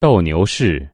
斗牛士。